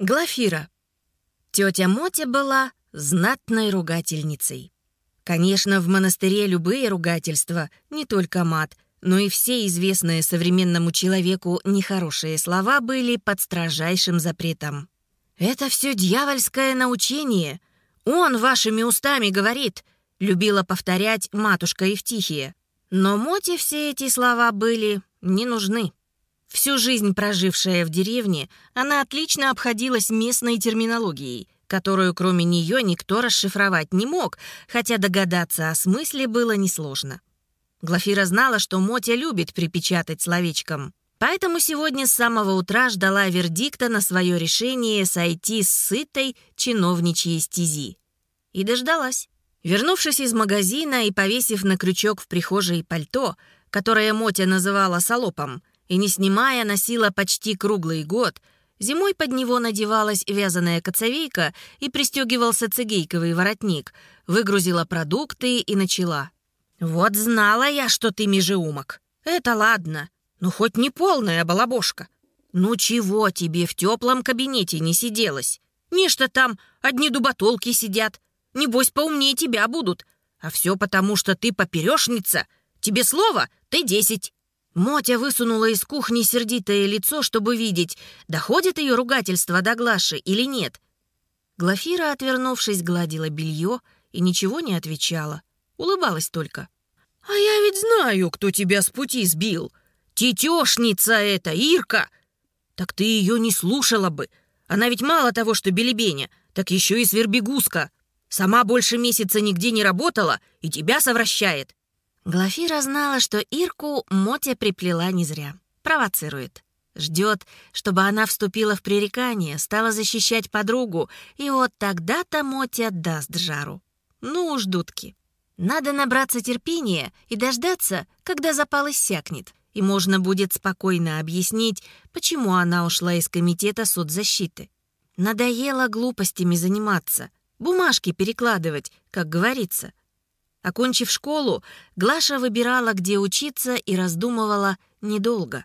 Глафира. Тетя Мотя была знатной ругательницей. Конечно, в монастыре любые ругательства, не только мат, но и все известные современному человеку нехорошие слова были под строжайшим запретом. «Это все дьявольское научение. Он вашими устами говорит», — любила повторять матушка Евтихия. Но Моте все эти слова были не нужны. Всю жизнь прожившая в деревне, она отлично обходилась местной терминологией, которую кроме нее никто расшифровать не мог, хотя догадаться о смысле было несложно. Глафира знала, что Мотя любит припечатать словечком. Поэтому сегодня с самого утра ждала вердикта на свое решение сойти с сытой чиновничьей стези. И дождалась. Вернувшись из магазина и повесив на крючок в прихожей пальто, которое Мотя называла салопом, и, не снимая, носила почти круглый год. Зимой под него надевалась вязаная коцовейка и пристегивался цигейковый воротник. Выгрузила продукты и начала. «Вот знала я, что ты межеумок. Это ладно. Ну, хоть не полная балабошка. Ну, чего тебе в теплом кабинете не сиделось? Нечто там одни дуботолки сидят. Небось, поумнее тебя будут. А все потому, что ты поперешница. Тебе слово, ты десять. Мотя высунула из кухни сердитое лицо, чтобы видеть, доходит ее ругательство до Глаши или нет. Глафира, отвернувшись, гладила белье и ничего не отвечала. Улыбалась только. «А я ведь знаю, кто тебя с пути сбил. Тетешница эта, Ирка! Так ты ее не слушала бы. Она ведь мало того, что белебеня, так еще и свербегуска. Сама больше месяца нигде не работала и тебя совращает. Глафира знала, что Ирку Мотя приплела не зря. Провоцирует. Ждет, чтобы она вступила в пререкание, стала защищать подругу, и вот тогда-то Мотя даст жару. Ну уж, дудки. Надо набраться терпения и дождаться, когда запал иссякнет, и можно будет спокойно объяснить, почему она ушла из комитета соцзащиты. Надоело глупостями заниматься, бумажки перекладывать, как говорится — Окончив школу, Глаша выбирала, где учиться, и раздумывала недолго.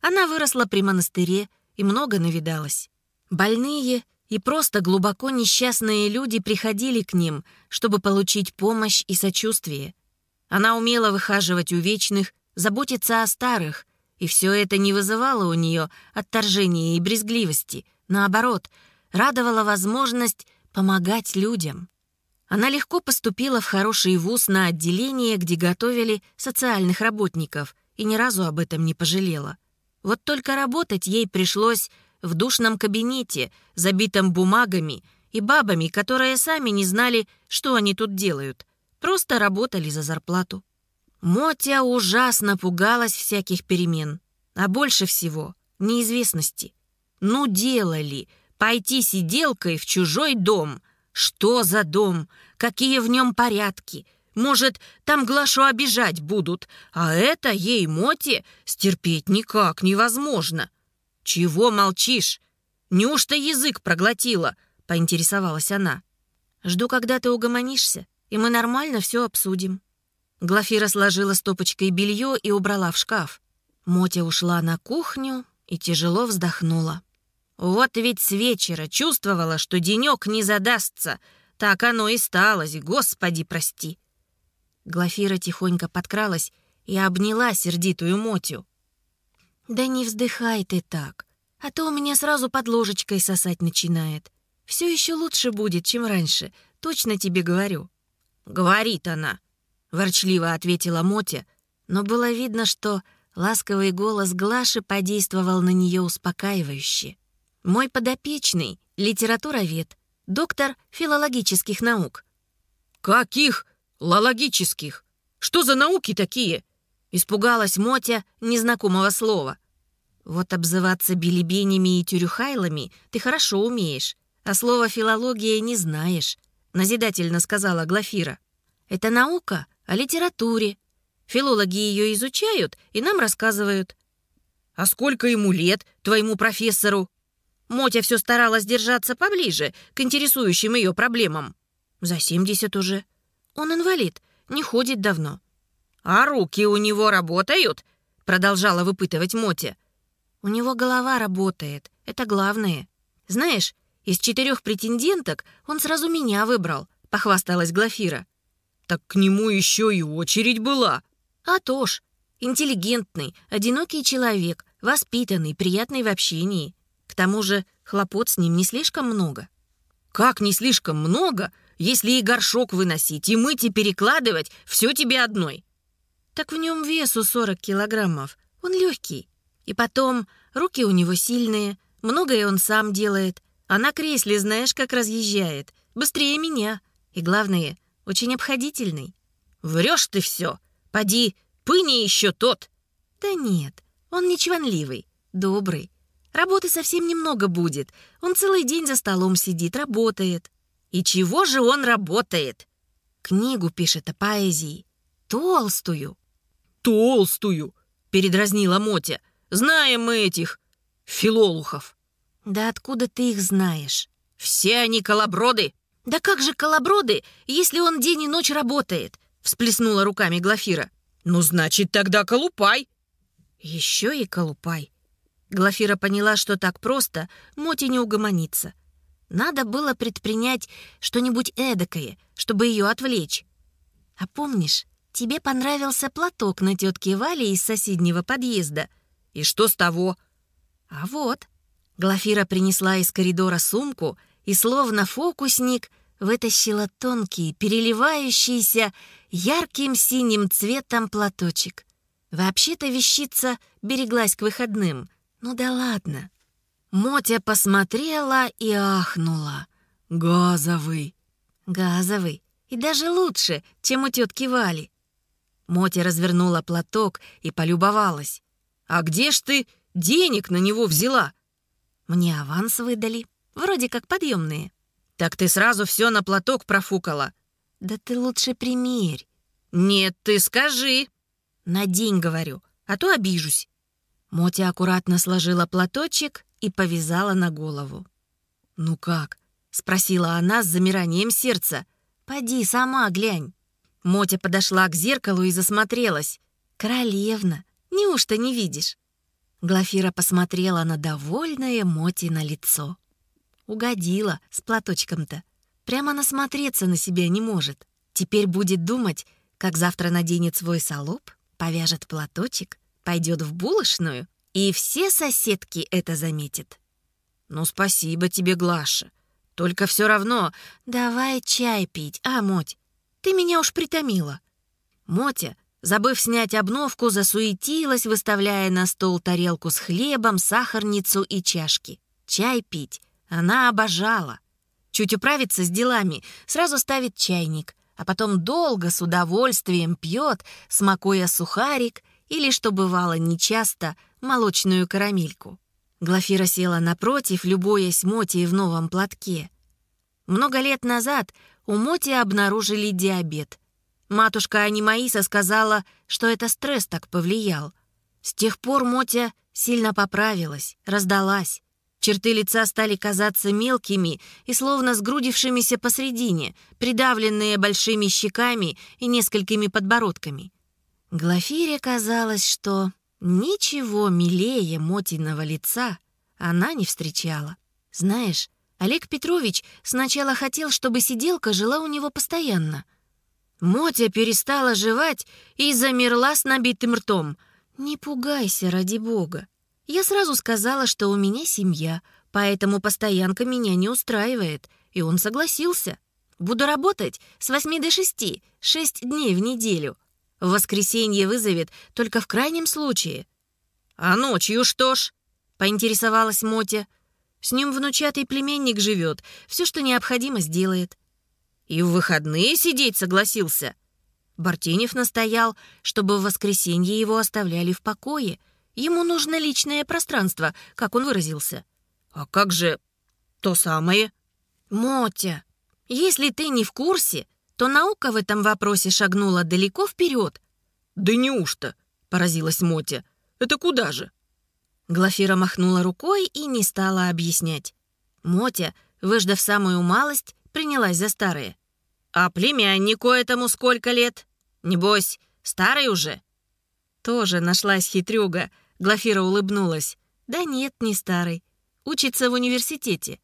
Она выросла при монастыре и много навидалась. Больные и просто глубоко несчастные люди приходили к ним, чтобы получить помощь и сочувствие. Она умела выхаживать у вечных, заботиться о старых, и все это не вызывало у нее отторжения и брезгливости. Наоборот, радовала возможность помогать людям. Она легко поступила в хороший вуз на отделение, где готовили социальных работников, и ни разу об этом не пожалела. Вот только работать ей пришлось в душном кабинете, забитом бумагами и бабами, которые сами не знали, что они тут делают. Просто работали за зарплату. Мотя ужасно пугалась всяких перемен, а больше всего — неизвестности. Ну, делали пойти сиделкой в чужой дом — что за дом? Какие в нем порядки? Может, там Глашу обижать будут, а это ей, Моте, стерпеть никак невозможно. Чего молчишь? Неужто язык проглотила? Поинтересовалась она. Жду, когда ты угомонишься, и мы нормально все обсудим. Глафира сложила стопочкой белье и убрала в шкаф. Мотя ушла на кухню и тяжело вздохнула. Вот ведь с вечера чувствовала, что денек не задастся. Так оно и сталось, господи, прости. Глафира тихонько подкралась и обняла сердитую Мотю. «Да не вздыхай ты так, а то у меня сразу под ложечкой сосать начинает. Все еще лучше будет, чем раньше, точно тебе говорю». «Говорит она», — ворчливо ответила Мотя, но было видно, что ласковый голос Глаши подействовал на нее успокаивающе. Мой подопечный — литературовед, доктор филологических наук». «Каких лологических? Что за науки такие?» Испугалась Мотя незнакомого слова. «Вот обзываться билибенями и тюрюхайлами ты хорошо умеешь, а слово «филология» не знаешь», — назидательно сказала Глафира. «Это наука о литературе. Филологи ее изучают и нам рассказывают». «А сколько ему лет, твоему профессору?» Мотя все старалась держаться поближе к интересующим ее проблемам. За 70 уже. Он инвалид, не ходит давно. «А руки у него работают?» — продолжала выпытывать Мотя. «У него голова работает, это главное». Знаешь, из четырех претенденток он сразу меня выбрал, похвасталась Глафира. Так к нему еще и очередь была. А то ж, интеллигентный, одинокий человек, воспитанный, приятный в общении. К тому же хлопот с ним не слишком много. Как не слишком много, если и горшок выносить, и мыть, и перекладывать, все тебе одной. Так в нем весу 40 килограммов. Он легкий. И потом, руки у него сильные, многое он сам делает. А на кресле знаешь, как разъезжает. Быстрее меня. И главное, очень обходительный. Врешь ты все. Поди, пыни еще тот. Да нет, он не чванливый, добрый. Работы совсем немного будет. Он целый день за столом сидит, работает. И чего же он работает? Книгу пишет о поэзии. Толстую. Толстую, передразнила Мотя. Знаем мы этих филолухов. Да откуда ты их знаешь? Все они колоброды. Да как же колоброды, если он день и ночь работает? Всплеснула руками Глафира. Ну, значит, тогда колупай. Еще и колупай. Глафира поняла, что так просто Моти не угомонится. Надо было предпринять что-нибудь эдакое, чтобы ее отвлечь. А помнишь, тебе понравился платок на тетке Вале из соседнего подъезда? И что с того? А вот. Глафира принесла из коридора сумку и, словно фокусник, вытащила тонкий, переливающийся ярким синим цветом платочек. Вообще-то вещица береглась к выходным. Ну да ладно. Мотя посмотрела и ахнула. «Газовый!» «Газовый. И даже лучше, чем у тетки Вали». Мотя развернула платок и полюбовалась. «А где ж ты денег на него взяла?» «Мне аванс выдали. Вроде как подъемные». «Так ты сразу все на платок профукала». «Да ты лучше примерь». «Нет, ты скажи». «На день, говорю, а то обижусь». Мотя аккуратно сложила платочек и повязала на голову. «Ну как?» — спросила она с замиранием сердца. «Поди, сама глянь». Мотя подошла к зеркалу и засмотрелась. «Королевна, неужто не видишь?» Глафира посмотрела на довольное Моти на лицо. Угодила с платочком-то. Прямо насмотреться на себя не может. Теперь будет думать, как завтра наденет свой салоп, повяжет платочек, пойдет в булочную, и все соседки это заметят. «Ну, спасибо тебе, Глаша. Только все равно...» «Давай чай пить, а, Моть? Ты меня уж притомила». Мотя, забыв снять обновку, засуетилась, выставляя на стол тарелку с хлебом, сахарницу и чашки. Чай пить она обожала. Чуть управиться с делами, сразу ставит чайник, а потом долго с удовольствием пьет, смакуя сухарик или, что бывало нечасто, молочную карамельку. Глафира села напротив, любуясь Моти в новом платке. Много лет назад у Моти обнаружили диабет. Матушка Анимаиса сказала, что это стресс так повлиял. С тех пор Мотя сильно поправилась, раздалась. Черты лица стали казаться мелкими и словно сгрудившимися посредине, придавленные большими щеками и несколькими подбородками. Глафире казалось, что ничего милее Мотиного лица она не встречала. Знаешь, Олег Петрович сначала хотел, чтобы сиделка жила у него постоянно. Мотя перестала жевать и замерла с набитым ртом. «Не пугайся, ради бога. Я сразу сказала, что у меня семья, поэтому постоянка меня не устраивает, и он согласился. Буду работать с 8 до 6, 6 дней в неделю. В воскресенье вызовет только в крайнем случае. «А ночью что ж?» — поинтересовалась Мотя. «С ним внучатый племенник живет, все, что необходимо, сделает». «И в выходные сидеть согласился?» Бартенев настоял, чтобы в воскресенье его оставляли в покое — Ему нужно личное пространство, как он выразился. А как же то самое? Мотя, если ты не в курсе, то наука в этом вопросе шагнула далеко вперед. Да неужто? Поразилась Мотя. Это куда же? Глафира махнула рукой и не стала объяснять. Мотя, выждав самую малость, принялась за старое. «А племяннику этому сколько лет? Небось, старый уже?» Тоже нашлась хитрюга — Глафира улыбнулась. «Да нет, не старый. учится в университете.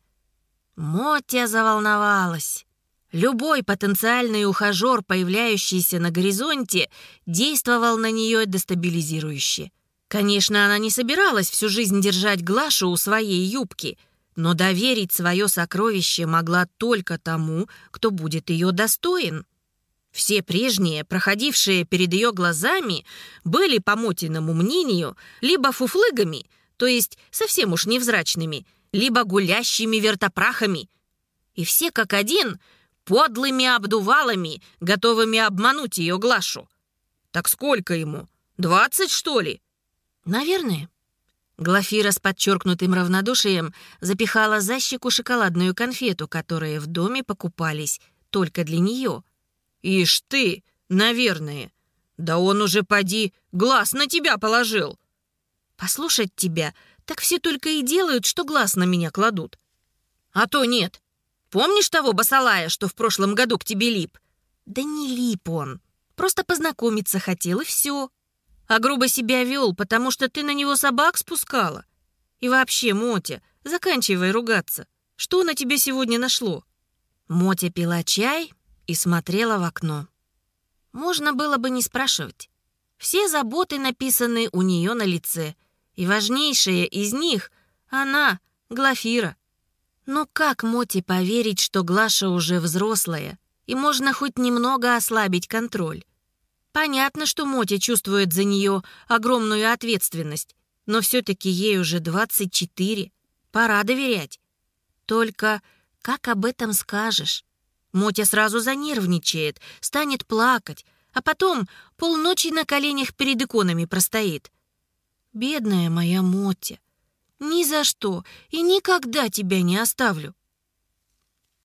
Мотя заволновалась. Любой потенциальный ухажер, появляющийся на горизонте, действовал на нее дестабилизирующе. Конечно, она не собиралась всю жизнь держать Глашу у своей юбки, но доверить свое сокровище могла только тому, кто будет ее достоин. Все прежние, проходившие перед ее глазами, были, по Мотиному мнению, либо фуфлыгами, то есть совсем уж невзрачными, либо гулящими вертопрахами. И все как один — подлыми обдувалами, готовыми обмануть ее Глашу. Так сколько ему? Двадцать, что ли? Наверное. Глафира с подчеркнутым равнодушием запихала за щеку шоколадную конфету, которые в доме покупались только для нее. «Ишь ты, наверное. Да он уже, поди, глаз на тебя положил». «Послушать тебя, так все только и делают, что глаз на меня кладут». «А то нет. Помнишь того басалая, что в прошлом году к тебе лип?» «Да не лип он. Просто познакомиться хотел, и все. А грубо себя вел, потому что ты на него собак спускала. И вообще, Мотя, заканчивай ругаться. Что на тебя сегодня нашло?» Мотя пила чай и смотрела в окно. Можно было бы не спрашивать. Все заботы написаны у нее на лице, и важнейшая из них — она, Глафира. Но как Моти поверить, что Глаша уже взрослая, и можно хоть немного ослабить контроль? Понятно, что Моти чувствует за нее огромную ответственность, но все-таки ей уже 24. Пора доверять. Только как об этом скажешь? Мотя сразу занервничает, станет плакать, а потом полночи на коленях перед иконами простоит. Бедная моя Мотя, ни за что и никогда тебя не оставлю.